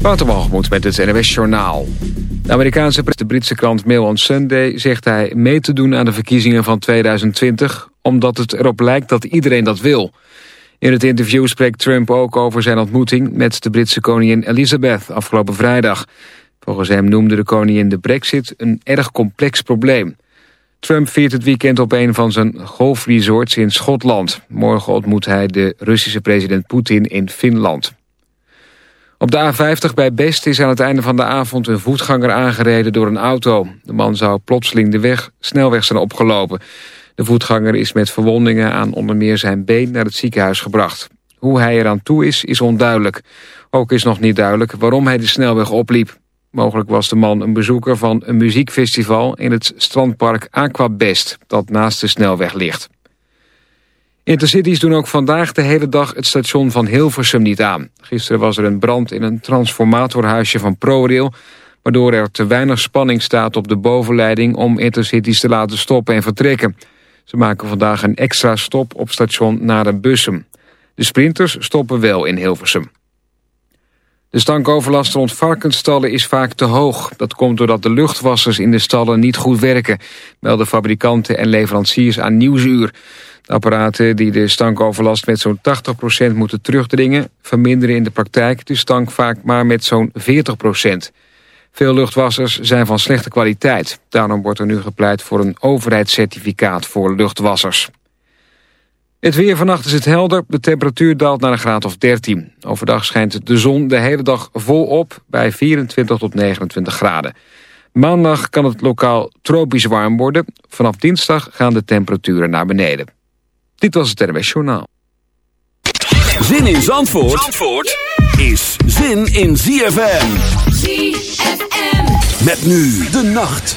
Waterwalgemoed met het NWS Journaal. De Amerikaanse de Britse krant Mail on Sunday zegt hij mee te doen aan de verkiezingen van 2020... omdat het erop lijkt dat iedereen dat wil. In het interview spreekt Trump ook over zijn ontmoeting... met de Britse koningin Elizabeth afgelopen vrijdag. Volgens hem noemde de koningin de brexit een erg complex probleem. Trump viert het weekend op een van zijn golfresorts in Schotland. Morgen ontmoet hij de Russische president Poetin in Finland. Op de A50 bij Best is aan het einde van de avond een voetganger aangereden door een auto. De man zou plotseling de weg, snelweg zijn opgelopen. De voetganger is met verwondingen aan onder meer zijn been naar het ziekenhuis gebracht. Hoe hij eraan toe is, is onduidelijk. Ook is nog niet duidelijk waarom hij de snelweg opliep. Mogelijk was de man een bezoeker van een muziekfestival in het strandpark Aquabest, dat naast de snelweg ligt. Intercities doen ook vandaag de hele dag het station van Hilversum niet aan. Gisteren was er een brand in een transformatorhuisje van ProRail... waardoor er te weinig spanning staat op de bovenleiding... om Intercities te laten stoppen en vertrekken. Ze maken vandaag een extra stop op station naar. De sprinters stoppen wel in Hilversum. De stankoverlast rond varkensstallen is vaak te hoog. Dat komt doordat de luchtwassers in de stallen niet goed werken... melden fabrikanten en leveranciers aan Nieuwsuur. Apparaten die de stankoverlast met zo'n 80% moeten terugdringen... verminderen in de praktijk de stank vaak maar met zo'n 40%. Veel luchtwassers zijn van slechte kwaliteit. Daarom wordt er nu gepleit voor een overheidscertificaat voor luchtwassers. Het weer vannacht is het helder. De temperatuur daalt naar een graad of 13. Overdag schijnt de zon de hele dag volop bij 24 tot 29 graden. Maandag kan het lokaal tropisch warm worden. Vanaf dinsdag gaan de temperaturen naar beneden. Dit was het RWS Journaal. Zin in Zandvoort, Zandvoort is zin in ZFM. ZFM. Met nu de nacht.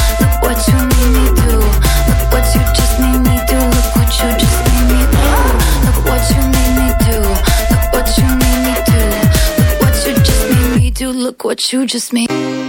What you just made.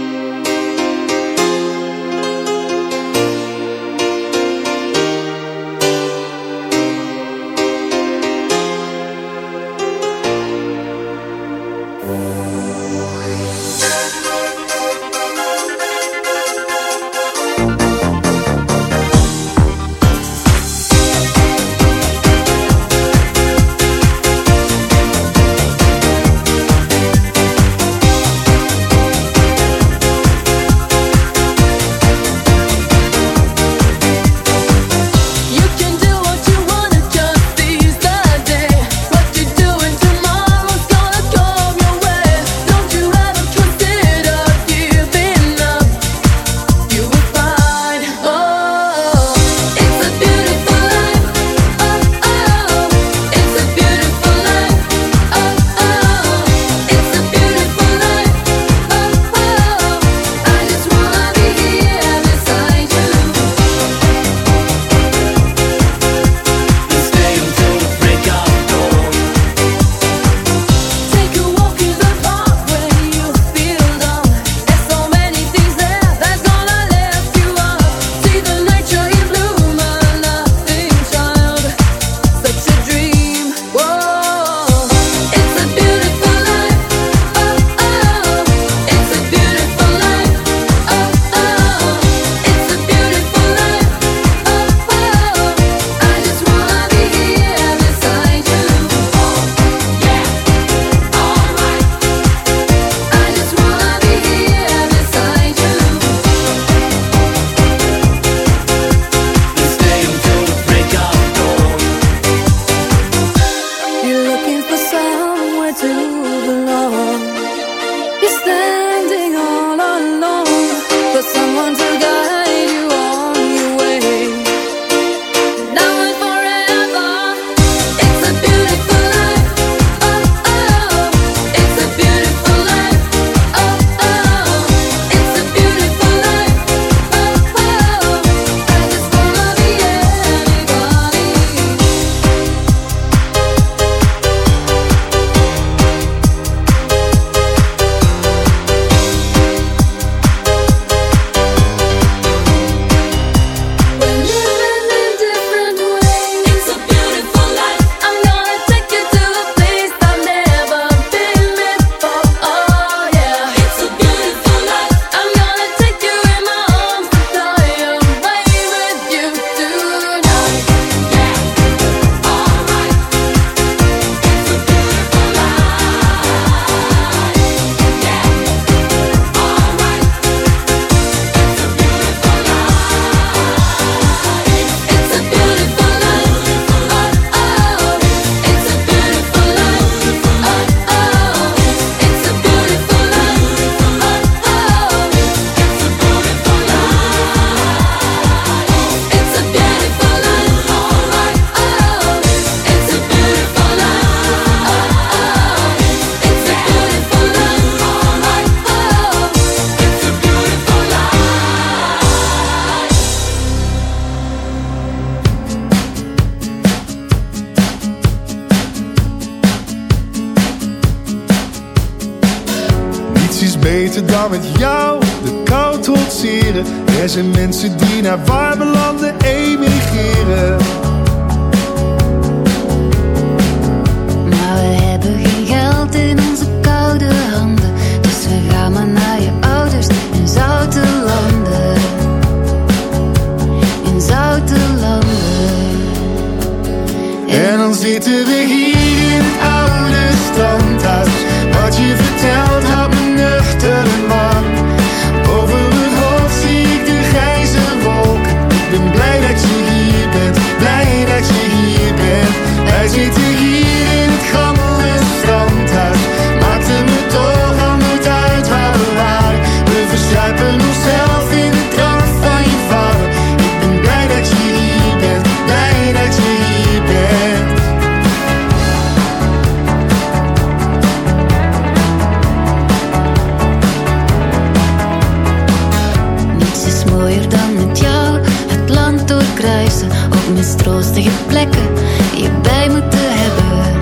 lastige plekken die je bij moeten hebben.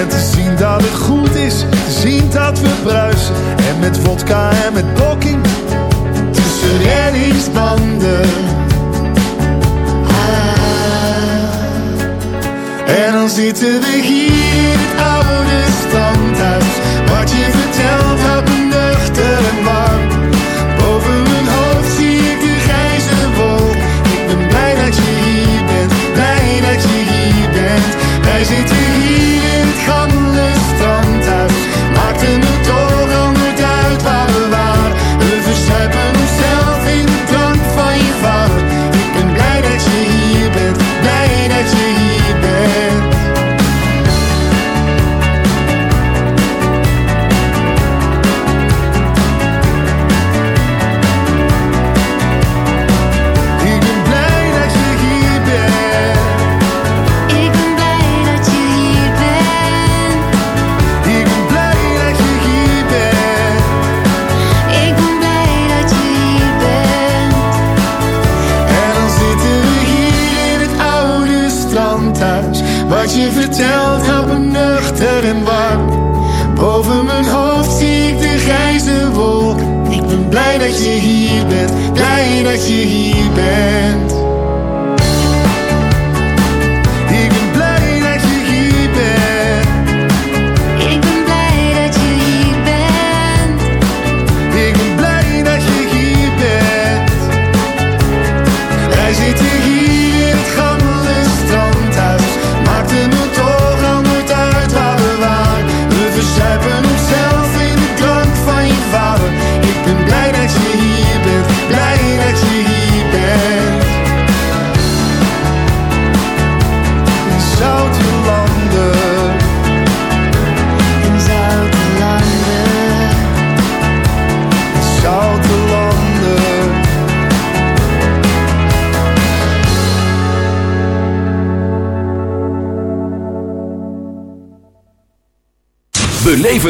En te zien dat het goed is, te zien dat we bruisen. En met vodka en met blokking, tussen reddingsbanden. Ah. En dan zitten we hier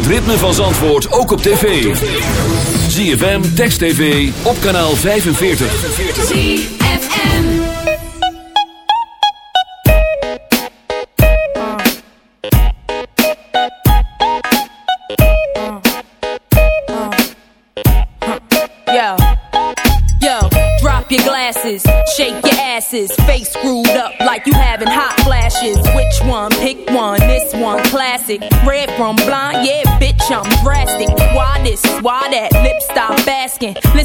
het ritme van Zandvoort ook op tv. ZFM, Text TV, op kanaal 45. ZFM Yo, yo, drop your glasses, shake your asses,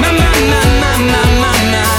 My, my, my, my, my, my,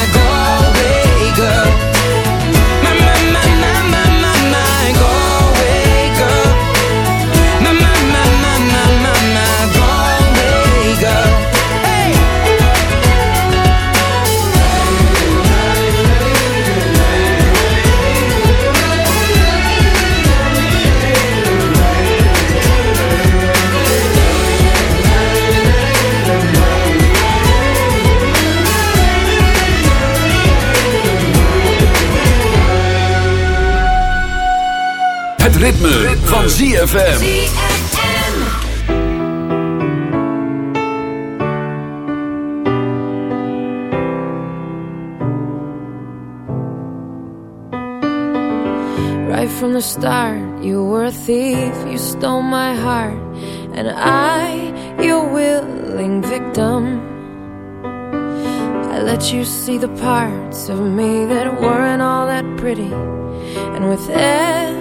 Het ritme, van ZFM. Right from the start, you were a thief, you stole my heart, and I, your willing victim. I let you see the parts of me that weren't all that pretty, and with every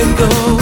intentó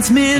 it's midnight,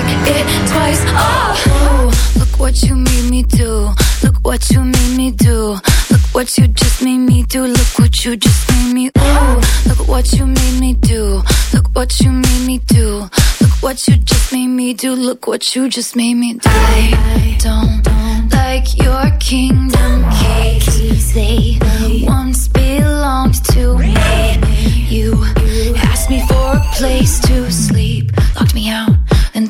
check it twice. Oh, look what you made me do. Look what you made me do. Look what you just made me do. Look what you just made me. Ooh, look what you made me do. Look what you made me do. Look what you just made me do. Look what you just made me do. I don't like your kingdom keys. They once belonged to me. You asked me for a place to sleep, locked me out,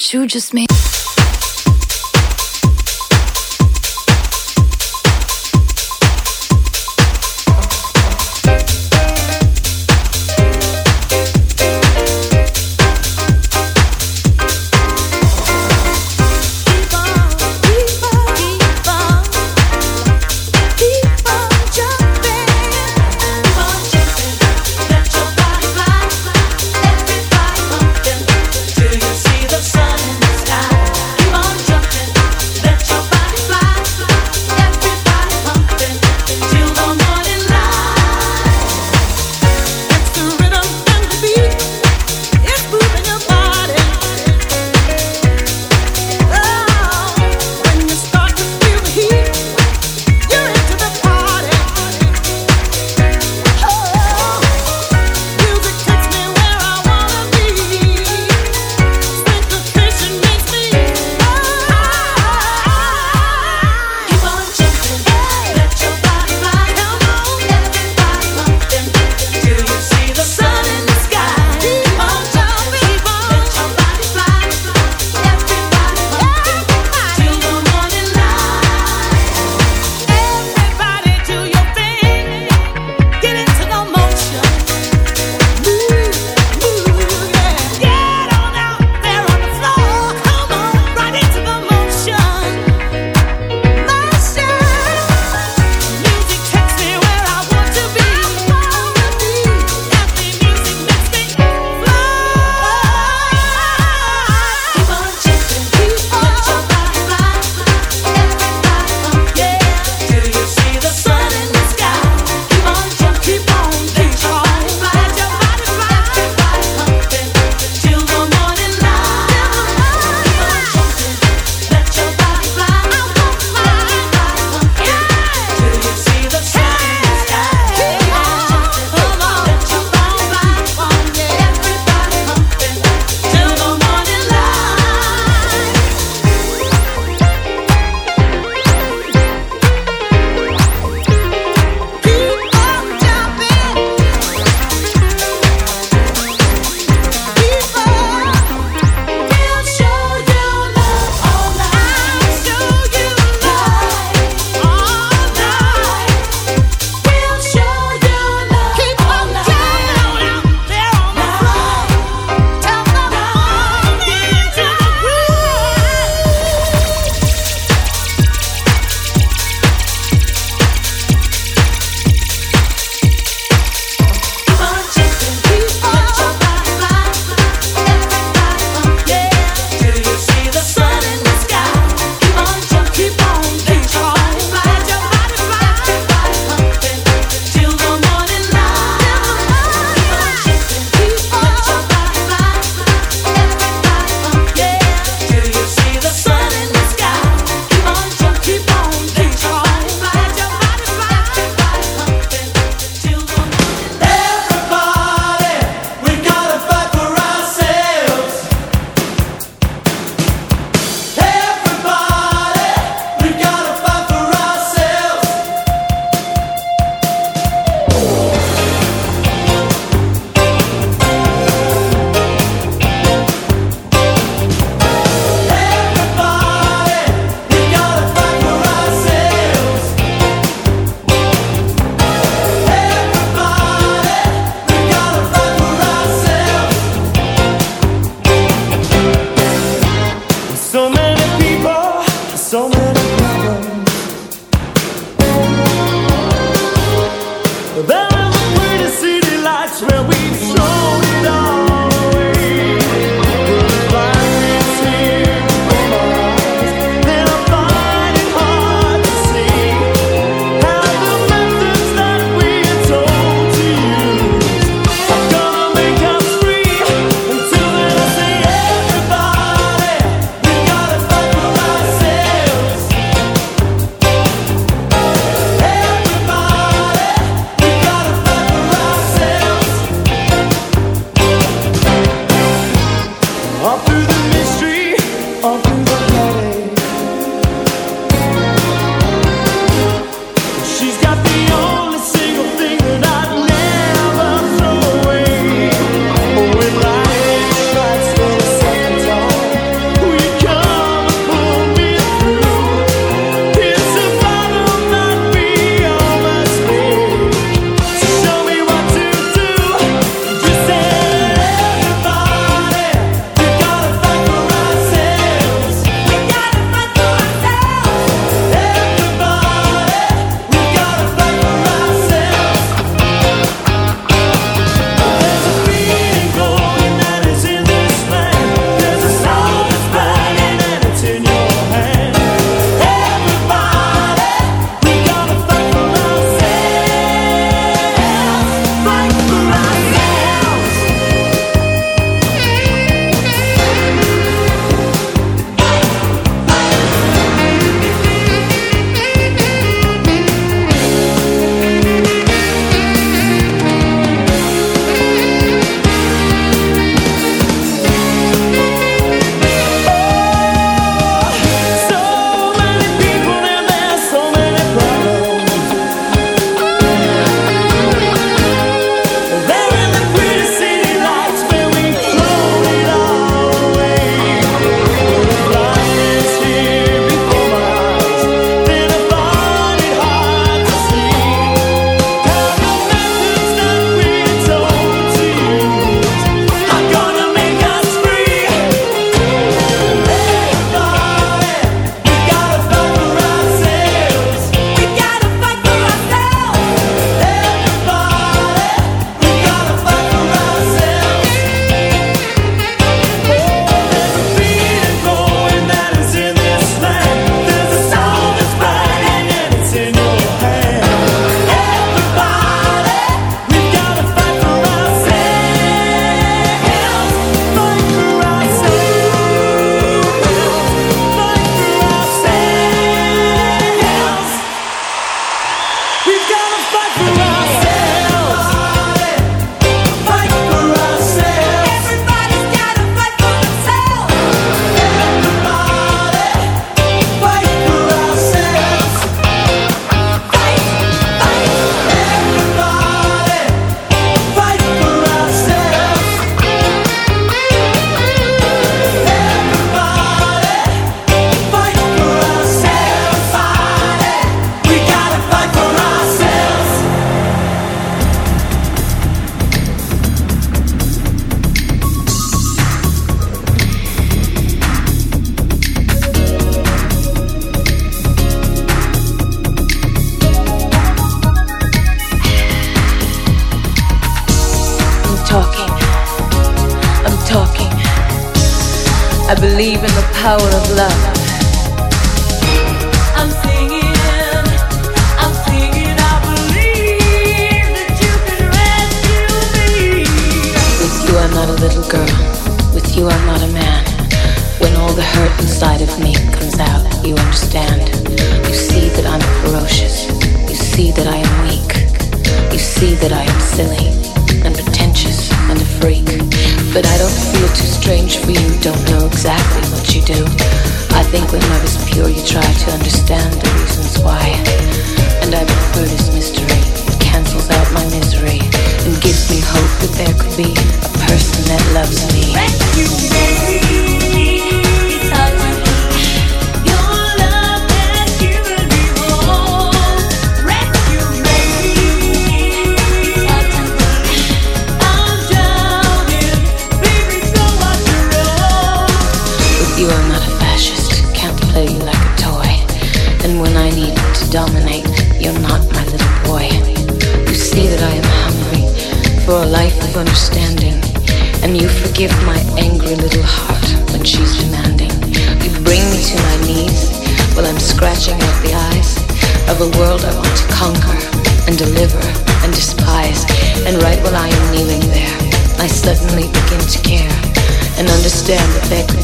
You just made.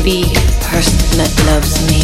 Be a person that loves me.